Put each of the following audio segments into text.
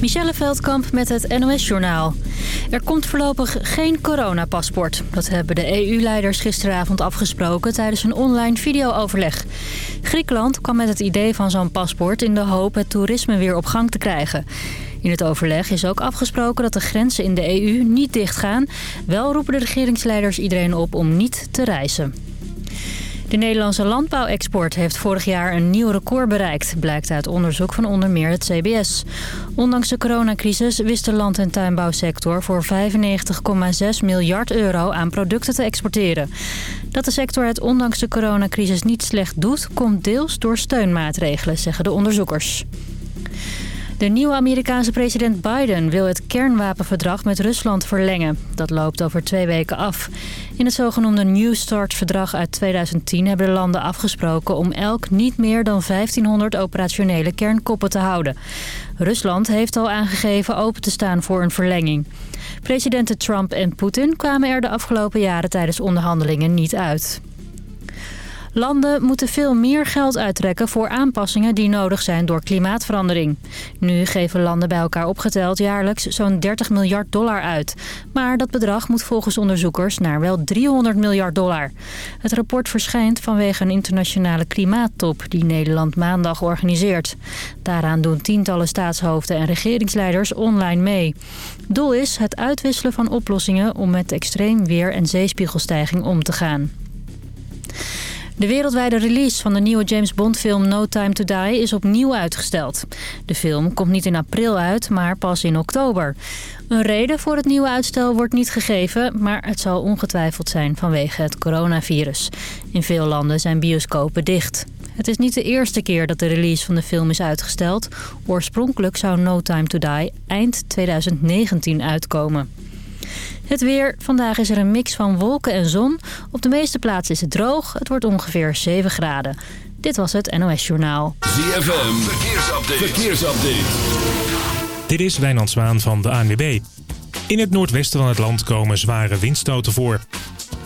Michelle Veldkamp met het NOS-journaal. Er komt voorlopig geen coronapaspoort. Dat hebben de EU-leiders gisteravond afgesproken tijdens een online videooverleg. Griekenland kwam met het idee van zo'n paspoort in de hoop het toerisme weer op gang te krijgen. In het overleg is ook afgesproken dat de grenzen in de EU niet dichtgaan. Wel roepen de regeringsleiders iedereen op om niet te reizen. De Nederlandse landbouwexport heeft vorig jaar een nieuw record bereikt... blijkt uit onderzoek van onder meer het CBS. Ondanks de coronacrisis wist de land- en tuinbouwsector... voor 95,6 miljard euro aan producten te exporteren. Dat de sector het ondanks de coronacrisis niet slecht doet... komt deels door steunmaatregelen, zeggen de onderzoekers. De nieuwe Amerikaanse president Biden wil het kernwapenverdrag met Rusland verlengen. Dat loopt over twee weken af. In het zogenoemde New START-verdrag uit 2010 hebben de landen afgesproken... om elk niet meer dan 1500 operationele kernkoppen te houden. Rusland heeft al aangegeven open te staan voor een verlenging. Presidenten Trump en Poetin kwamen er de afgelopen jaren tijdens onderhandelingen niet uit. Landen moeten veel meer geld uittrekken voor aanpassingen die nodig zijn door klimaatverandering. Nu geven landen bij elkaar opgeteld jaarlijks zo'n 30 miljard dollar uit. Maar dat bedrag moet volgens onderzoekers naar wel 300 miljard dollar. Het rapport verschijnt vanwege een internationale klimaattop die Nederland maandag organiseert. Daaraan doen tientallen staatshoofden en regeringsleiders online mee. Doel is het uitwisselen van oplossingen om met extreem weer en zeespiegelstijging om te gaan. De wereldwijde release van de nieuwe James Bond film No Time to Die is opnieuw uitgesteld. De film komt niet in april uit, maar pas in oktober. Een reden voor het nieuwe uitstel wordt niet gegeven, maar het zal ongetwijfeld zijn vanwege het coronavirus. In veel landen zijn bioscopen dicht. Het is niet de eerste keer dat de release van de film is uitgesteld. Oorspronkelijk zou No Time to Die eind 2019 uitkomen. Het weer. Vandaag is er een mix van wolken en zon. Op de meeste plaatsen is het droog. Het wordt ongeveer 7 graden. Dit was het NOS Journaal. ZFM. Verkeersupdate. Verkeersupdate. Dit is Wijnand Zwaan van de ANWB. In het noordwesten van het land komen zware windstoten voor.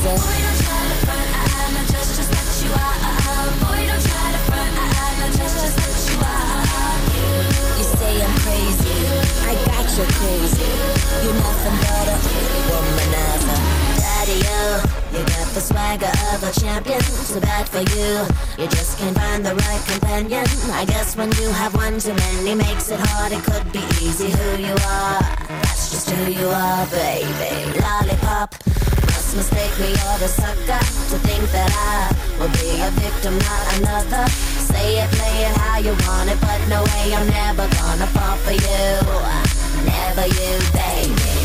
womanizer. Boy, don't try to front, I, I know just, just what you are. You say I'm crazy, I got you crazy. You're nothing but a womanizer. Daddy, you, you got the swagger of a champion. Too bad for you, you just can't find the right companion. I guess when you have one too many makes it hard. It could be easy who you are. That's just who you are, baby. Lollipop. Must mistake me or a sucker to think that I will be a victim, not another. Say it, play it how you want it, but no way I'm never gonna fall for you. Never you, baby.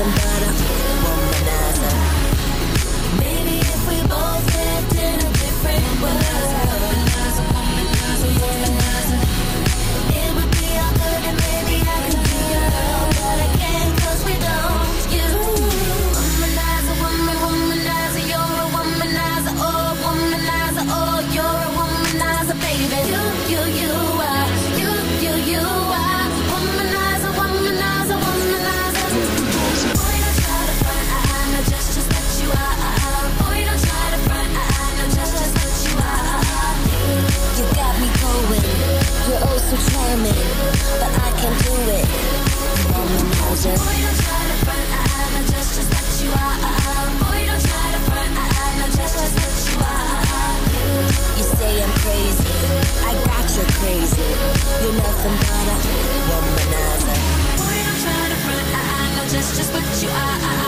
and but I can do it. Womanizer. Boy, don't try to front, I'm just, just what you are. Boy, don't try to front, I'm just, just what you are. You say I'm crazy, I got you crazy. You're nothing but a womanizer. Boy, don't try to front, I'm just, just what you are.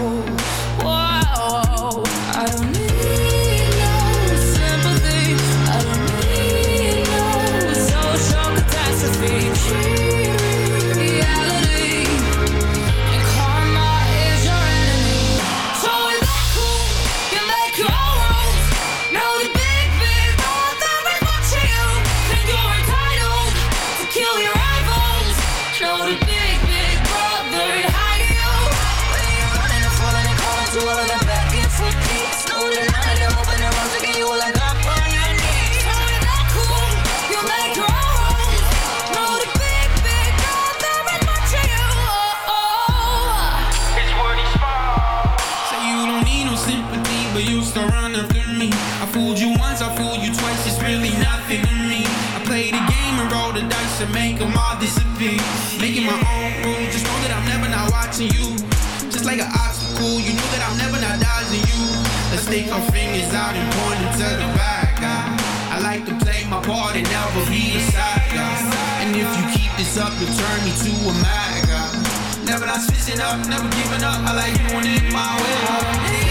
Still run after me. I fooled you once, I fooled you twice, it's really nothing to me. I play the game and roll the dice and make them all disappear. Making my own rules, just know that I'm never not watching you. Just like an obstacle, you know that I'm never not dodging you. Let's stick our fingers out and point to the bad guy. I like to play my part and never be a side guy. And if you keep this up, you'll turn me to a mad guy. Never not switching up, never giving up. I like doing it my way.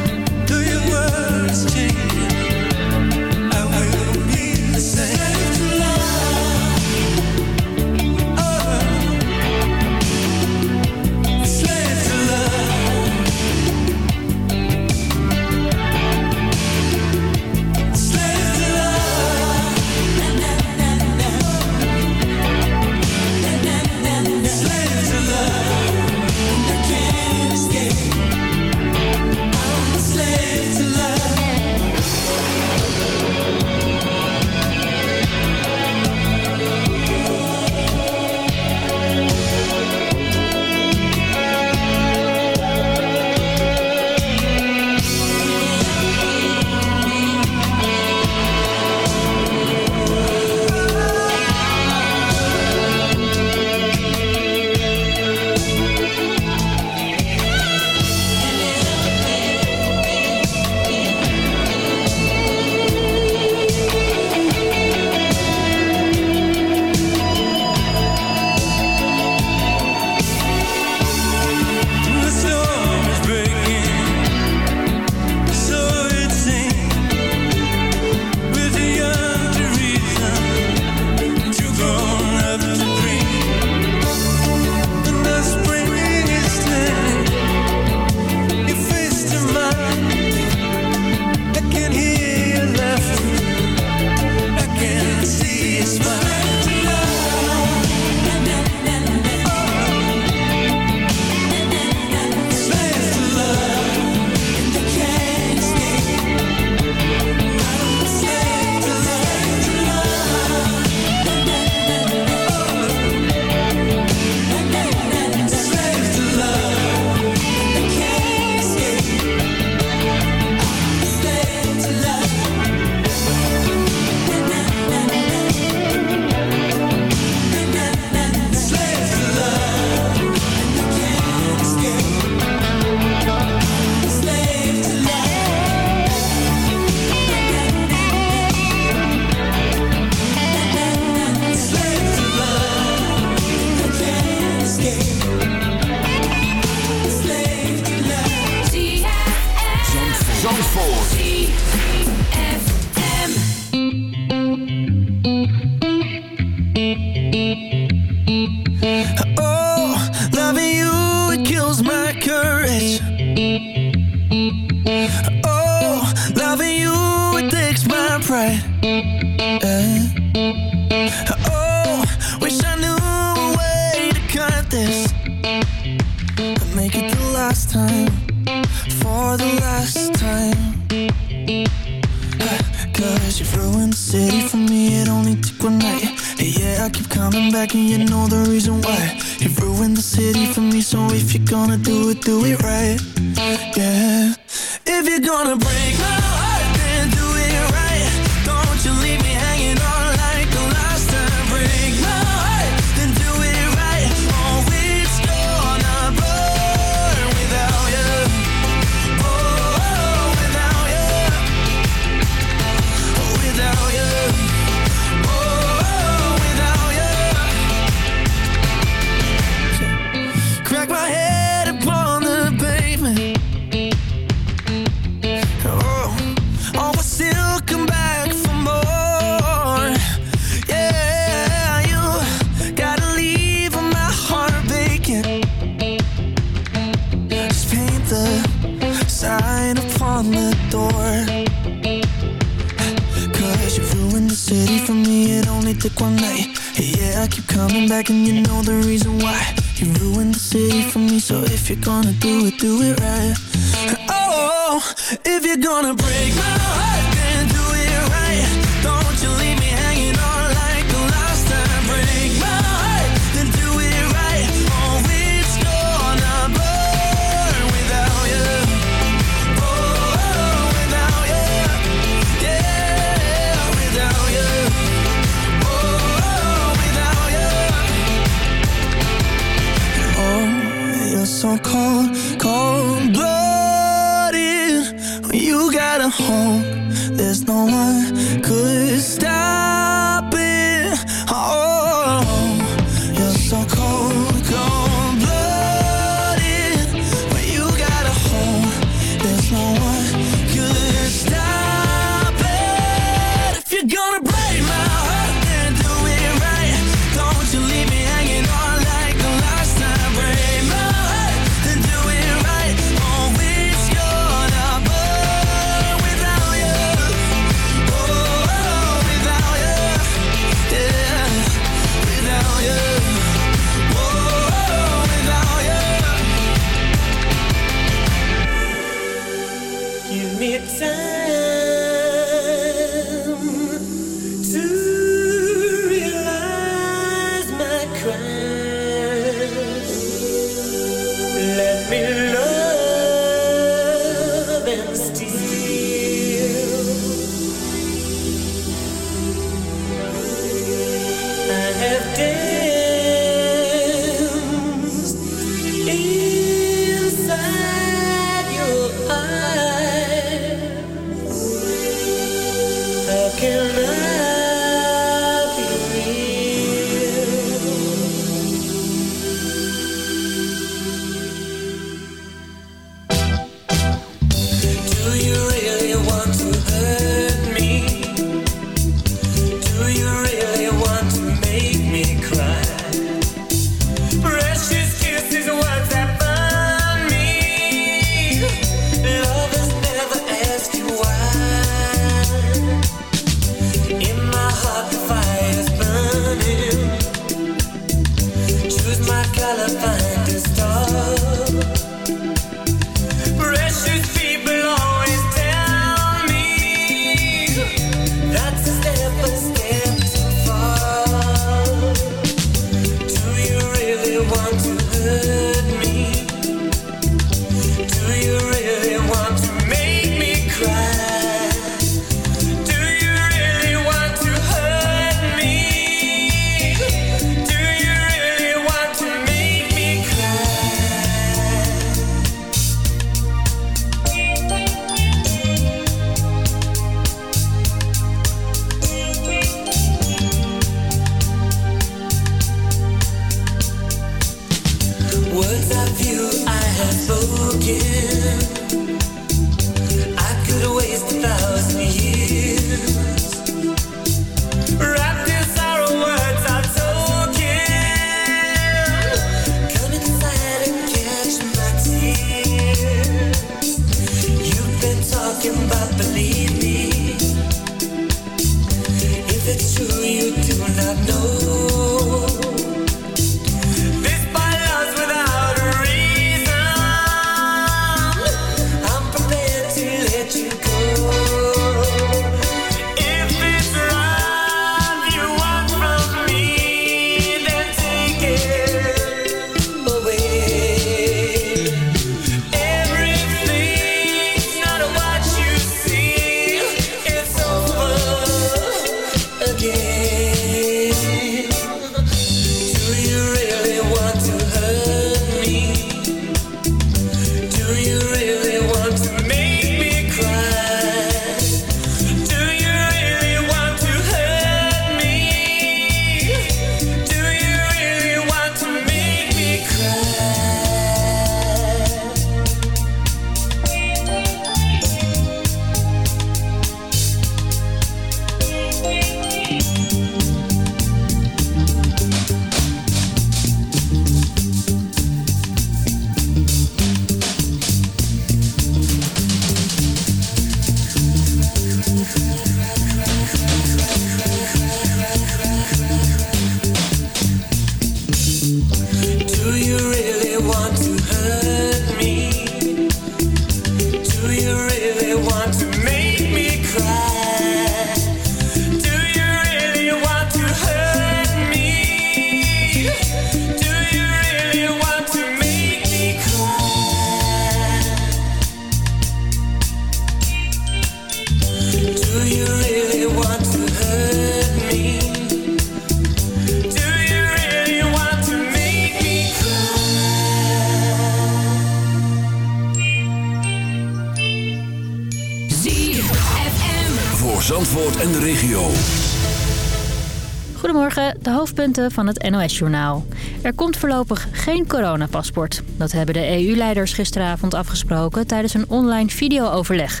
van het NOS-journaal. Er komt voorlopig geen coronapaspoort. Dat hebben de EU-leiders gisteravond afgesproken tijdens een online videooverleg.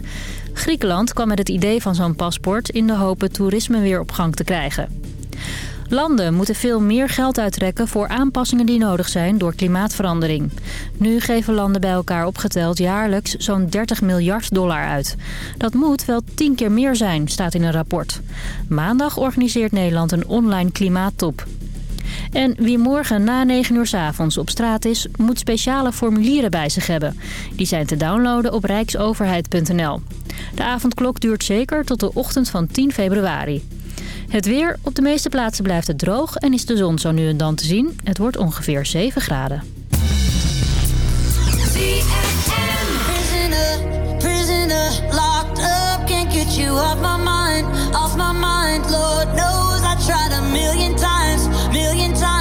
Griekenland kwam met het idee van zo'n paspoort in de hoop het toerisme weer op gang te krijgen. Landen moeten veel meer geld uittrekken voor aanpassingen die nodig zijn door klimaatverandering. Nu geven landen bij elkaar opgeteld jaarlijks zo'n 30 miljard dollar uit. Dat moet wel tien keer meer zijn, staat in een rapport. Maandag organiseert Nederland een online klimaattop. En wie morgen na 9 uur s avonds op straat is, moet speciale formulieren bij zich hebben. Die zijn te downloaden op rijksoverheid.nl. De avondklok duurt zeker tot de ochtend van 10 februari. Het weer. Op de meeste plaatsen blijft het droog en is de zon zo nu en dan te zien. Het wordt ongeveer 7 graden. My mind, Lord. tried a million times, million times.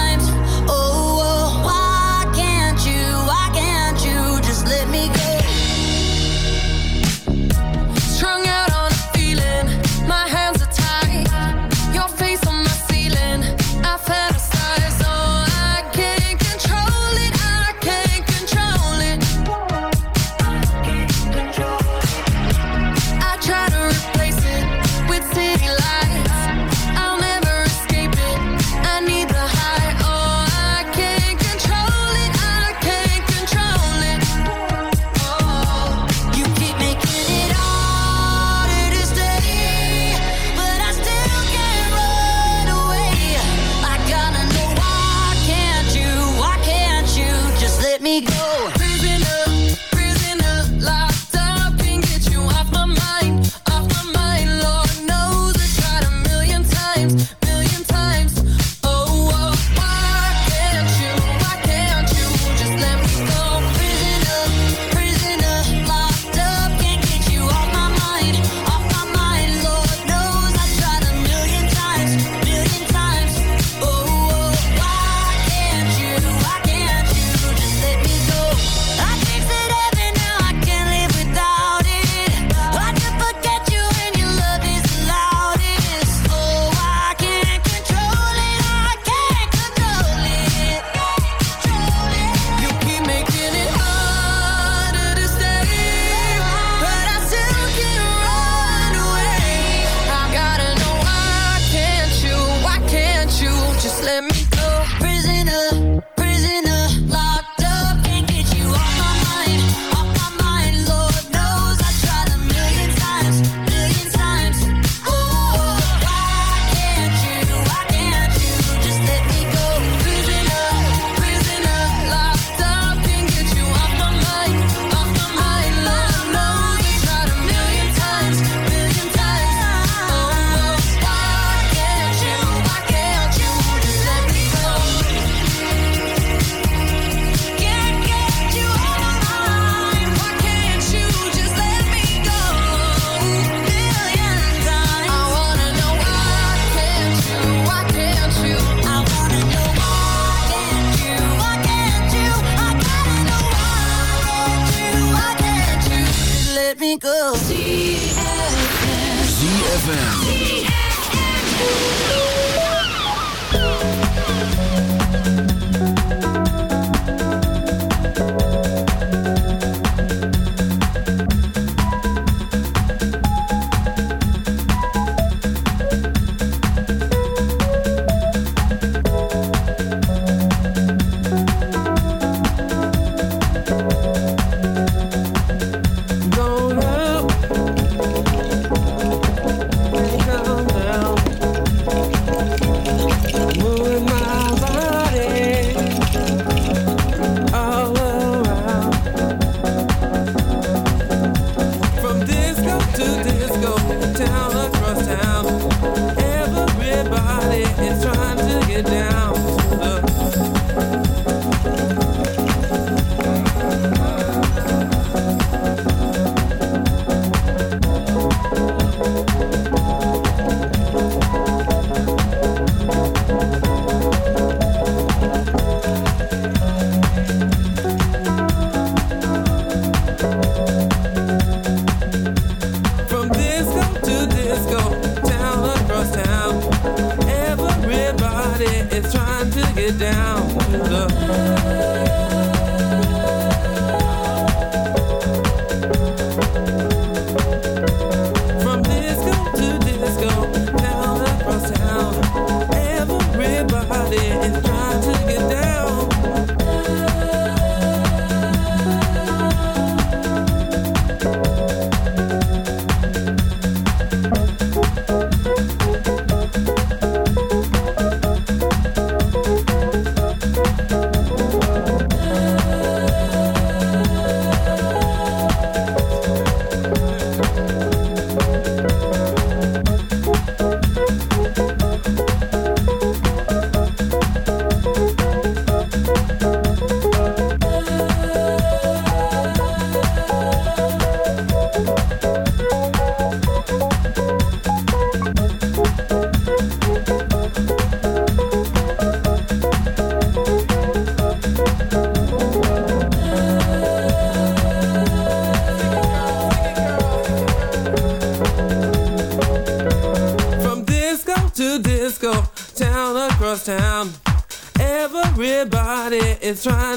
is trying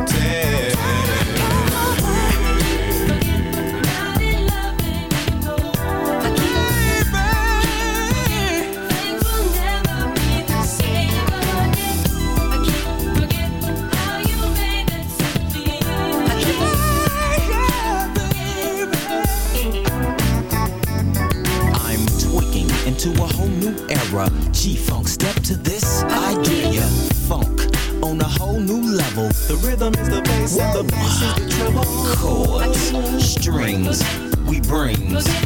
We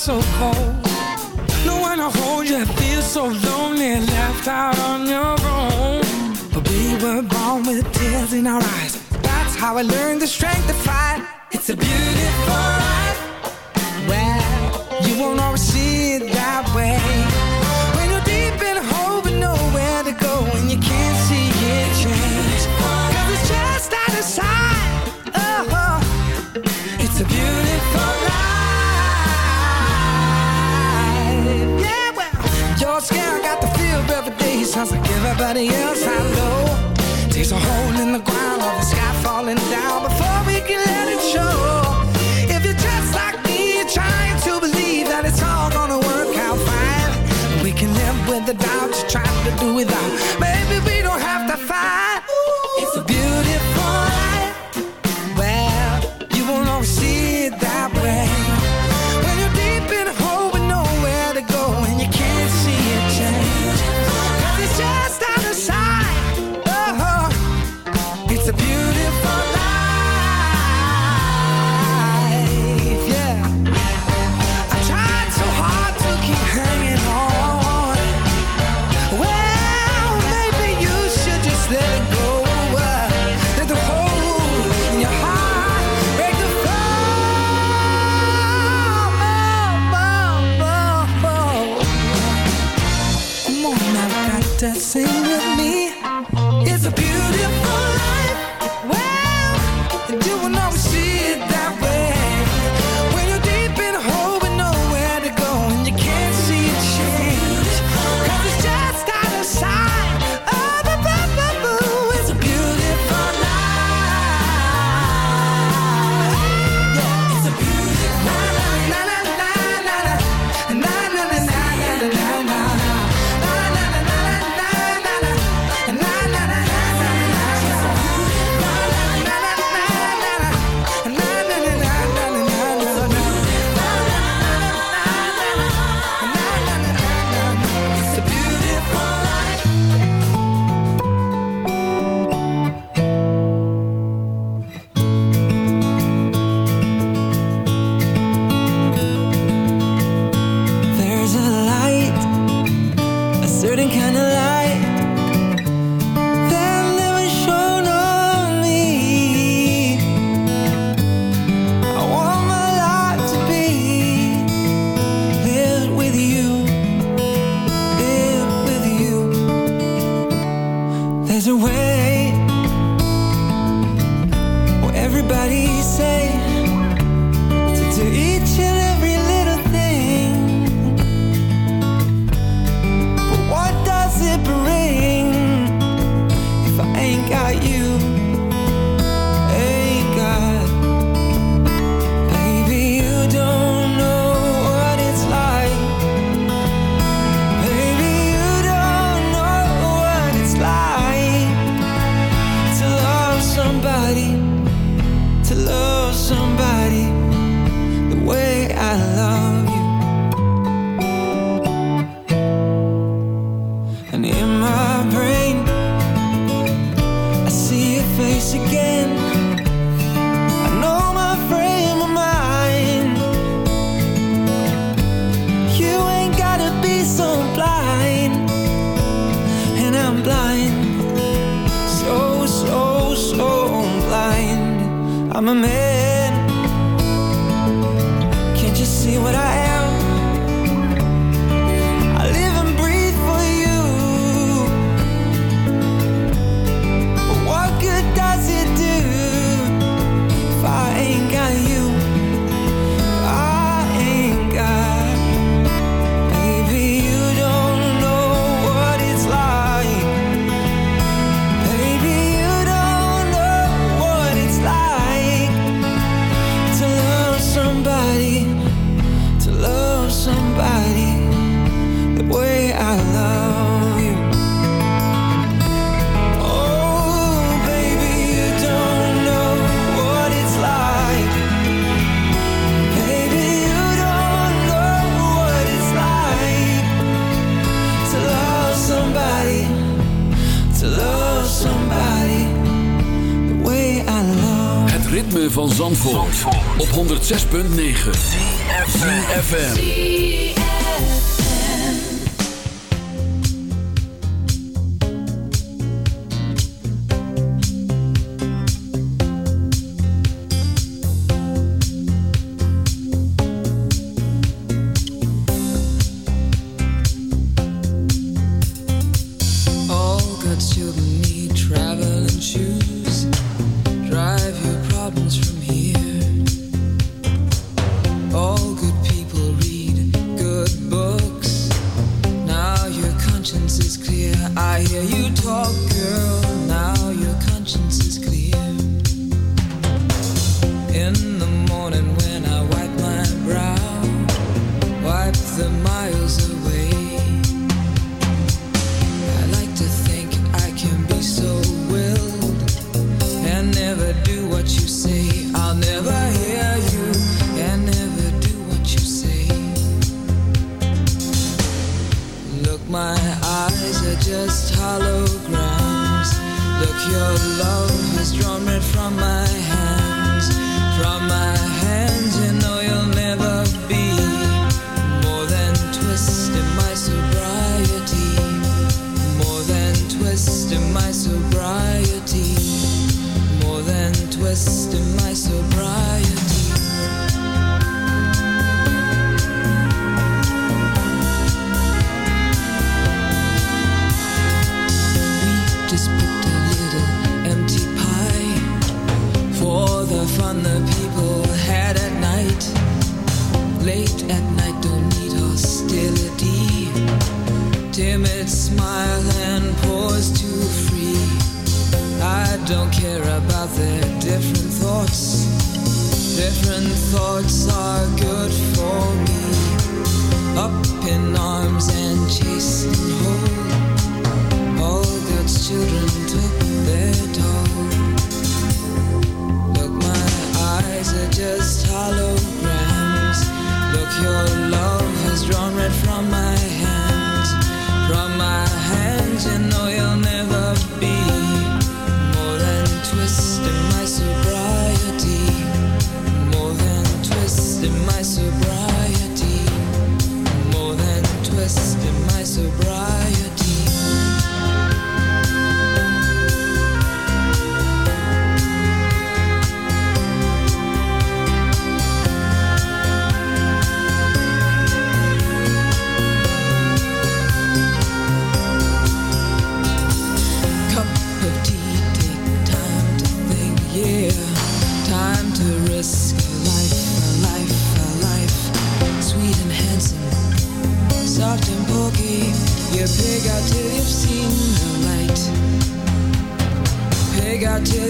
so cold. Falling down before we can let it show. If you're just like me, you're trying to believe that it's all gonna work out fine. We can live with the doubt you're trying to do without. of light, a certain kind of light. 6.9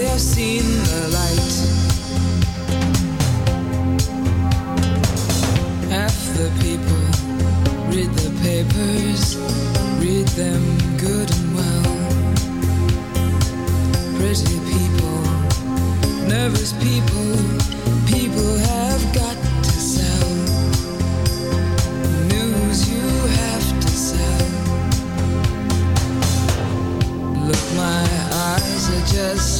You've seen the light. Half the people read the papers, read them good and well. Pretty people, nervous people, people have got to sell. News you have to sell. Look, my eyes are just